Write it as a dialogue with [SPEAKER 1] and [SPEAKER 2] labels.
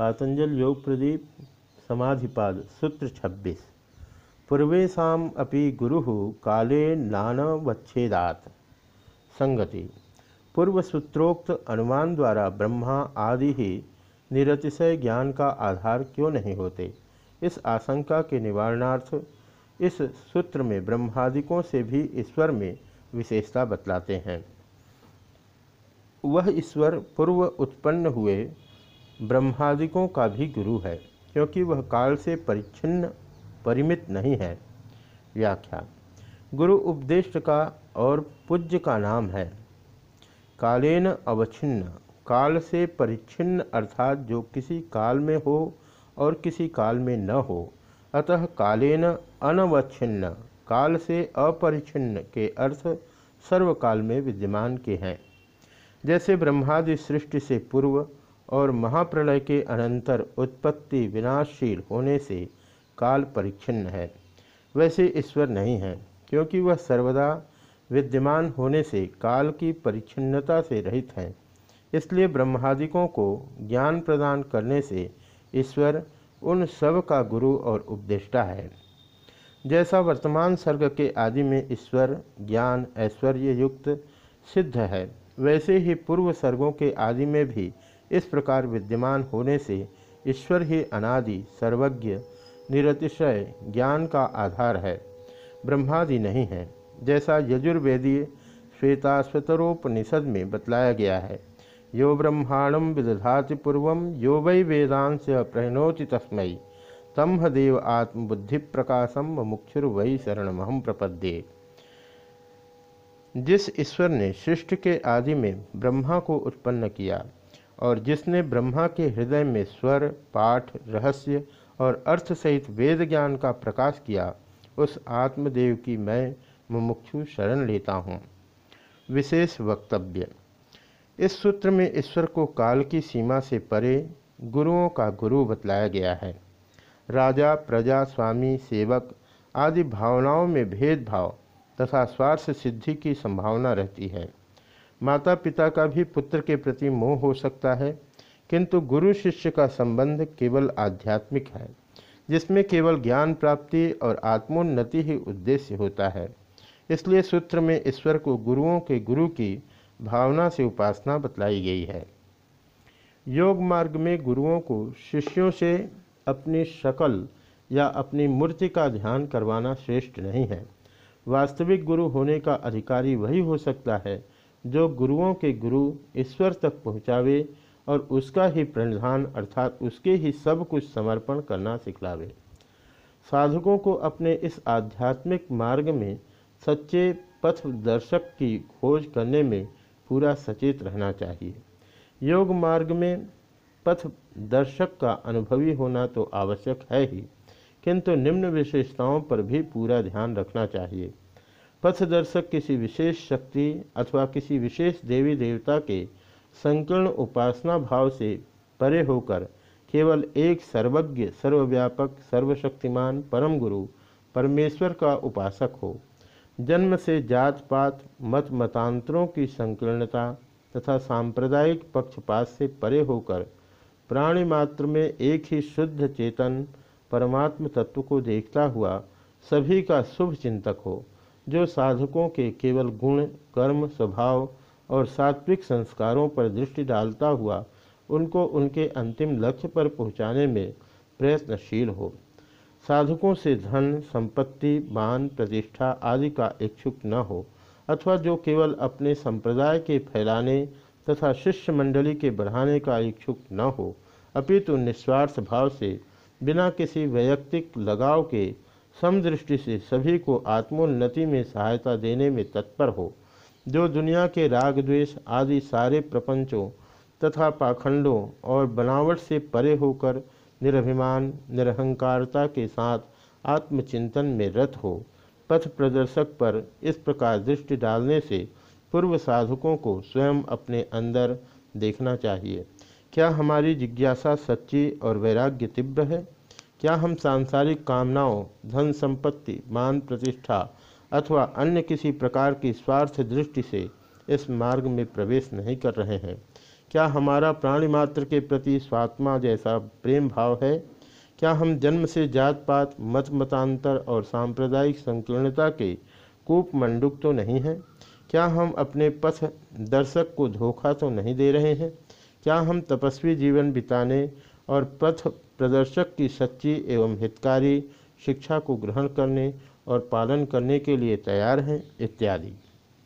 [SPEAKER 1] पातंजल योग प्रदीप, समाधिपाद, सूत्र 26 पूर्वेशा अपि गुरु काले नानवच्छेदात। संगति। पूर्व सूत्रोक्त अनुमान द्वारा ब्रह्मा आदि ही निरतिशय ज्ञान का आधार क्यों नहीं होते? इस आशंका के निवारणार्थ इस सूत्र में ब्रह्मादिकों से भी ईश्वर में विशेषता बतलाते हैं। वह ईश्वर पूर्व उत्पन्न हुए ब्रह्मादिकों का भी गुरु है, क्योंकि वह काल से परिच्छिन्न, परिमित नहीं है। व्याख्या, गुरु उपदेष्ट का और पूज्य का नाम है। कालेन अवच्छिन्न, काल से परिच्छिन्न अर्थात जो किसी काल में हो और किसी काल में न हो। अतः कालेन अनवच्छिन्न, काल से अपरिच्छिन्न के अर्थ सर्वकाल में विद्यमान के हैं। जैसे ब्रह्मादि सृष्टि से पूर्व और महाप्रलय के अनंतर उत्पत्ति विनाशशील होने से काल परिच्छिन्न है। वैसे ईश्वर नहीं है, क्योंकि वह सर्वदा विद्यमान होने से काल की परिच्छिन्नता से रहित हैं। इसलिए ब्रह्मादिकों को ज्ञान प्रदान करने से ईश्वर उन सब का गुरु और उपदेष्टा है। जैसा वर्तमान सर्ग के आदि में ईश्वर, ज्ञान, ऐश्वर्य युक्त सिद्ध है, वैसे ही पूर्व सर्गों के आदि में भी इस प्रकार विद्यमान होने से ईश्वर ही अनादि सर्वज्ञ, निरतिशय ज्ञान का आधार है। ब्रह्मादि नहीं है, जैसा यजुर्वेदीय श्वेताश्वतरोपनिषद में बतलाया गया है। यो ब्रह्मांडम विदधाति पूर्व, यो वै वेदांश प्रहणोति तस्म। तम देव आत्मबुद्धि प्रकाशम व मुक्षुर्वै शरणमहम प्रपद्ये। जिस ईश्वर ने सृष्टि के आदि में ब्रह्मा को उत्पन्न किया और जिसने ब्रह्मा के हृदय में स्वर, पाठ, रहस्य और अर्थ सहित वेद ज्ञान का प्रकाश किया, उस आत्मदेव की मैं मुमुक्षु शरण लेता हूँ। विशेष वक्तव्य। इस सूत्र में ईश्वर को काल की सीमा से परे गुरुओं का गुरु बतलाया गया है। राजा, प्रजा, स्वामी, सेवक आदि भावनाओं में भेदभाव तथा स्वार्थ सिद्धि की संभावना रहती है। माता पिता का भी पुत्र के प्रति मोह हो सकता है, किंतु गुरु शिष्य का संबंध केवल आध्यात्मिक है, जिसमें केवल ज्ञान प्राप्ति और आत्मोन्नति ही उद्देश्य होता है। इसलिए सूत्र में ईश्वर को गुरुओं के गुरु की भावना से उपासना बतलाई गई है। योग मार्ग में गुरुओं को शिष्यों से अपनी शकल या अपनी मूर्ति का ध्यान करवाना श्रेष्ठ नहीं है। वास्तविक गुरु होने का अधिकारी वही हो सकता है जो गुरुओं के गुरु ईश्वर तक पहुँचावे और उसका ही प्रणिधान अर्थात उसके ही सब कुछ समर्पण करना सिखलावे। साधकों को अपने इस आध्यात्मिक मार्ग में सच्चे पथ दर्शक की खोज करने में पूरा सचेत रहना चाहिए। योग मार्ग में पथ दर्शक का अनुभवी होना तो आवश्यक है ही, किंतु निम्न विशेषताओं पर भी पूरा ध्यान रखना चाहिए। पथदर्शक किसी विशेष शक्ति अथवा किसी विशेष देवी देवता के संकीर्ण उपासना भाव से परे होकर केवल एक सर्वज्ञ, सर्वव्यापक, सर्वशक्तिमान परम गुरु परमेश्वर का उपासक हो। जन्म से जात पात मत मतांतरों की संकीर्णता तथा सांप्रदायिक पक्षपात से परे होकर प्राणी मात्र में एक ही शुद्ध चेतन परमात्म तत्व को देखता हुआ सभी का शुभ चिंतक हो। जो साधकों के केवल गुण, कर्म, स्वभाव और सात्विक संस्कारों पर दृष्टि डालता हुआ उनको उनके अंतिम लक्ष्य पर पहुँचाने में प्रयत्नशील हो। साधकों से धन, संपत्ति, मान, प्रतिष्ठा आदि का इच्छुक न हो अथवा जो केवल अपने संप्रदाय के फैलाने तथा शिष्य मंडली के बढ़ाने का इच्छुक न हो, अपितु निस्वार्थ भाव से बिना किसी वैयक्तिक लगाव के समदृष्टि से सभी को आत्मोन्नति में सहायता देने में तत्पर हो। जो दुनिया के राग द्वेष आदि सारे प्रपंचों तथा पाखंडों और बनावट से परे होकर निरभिमान, निरहंकारता के साथ आत्मचिंतन में रत हो, पथ प्रदर्शक पर इस प्रकार दृष्टि डालने से पूर्व साधकों को स्वयं अपने अंदर देखना चाहिए। क्या हमारी जिज्ञासा सच्ची और वैराग्य तीव्र है? क्या हम सांसारिक कामनाओं धन संपत्ति मान प्रतिष्ठा अथवा अन्य किसी प्रकार की स्वार्थ दृष्टि से इस मार्ग में प्रवेश नहीं कर रहे हैं? क्या हमारा प्राणी मात्र के प्रति स्वात्मा जैसा प्रेम भाव है? क्या हम जन्म से जात पात मत मतांतर और सांप्रदायिक संकीर्णता के कूप मंडुक तो नहीं हैं? क्या हम अपने पथ दर्शक को धोखा तो नहीं दे रहे हैं? क्या हम तपस्वी जीवन बिताने और पथ प्रदर्शक की सच्ची एवं हितकारी शिक्षा को ग्रहण करने और पालन करने के लिए तैयार हैं, इत्यादि।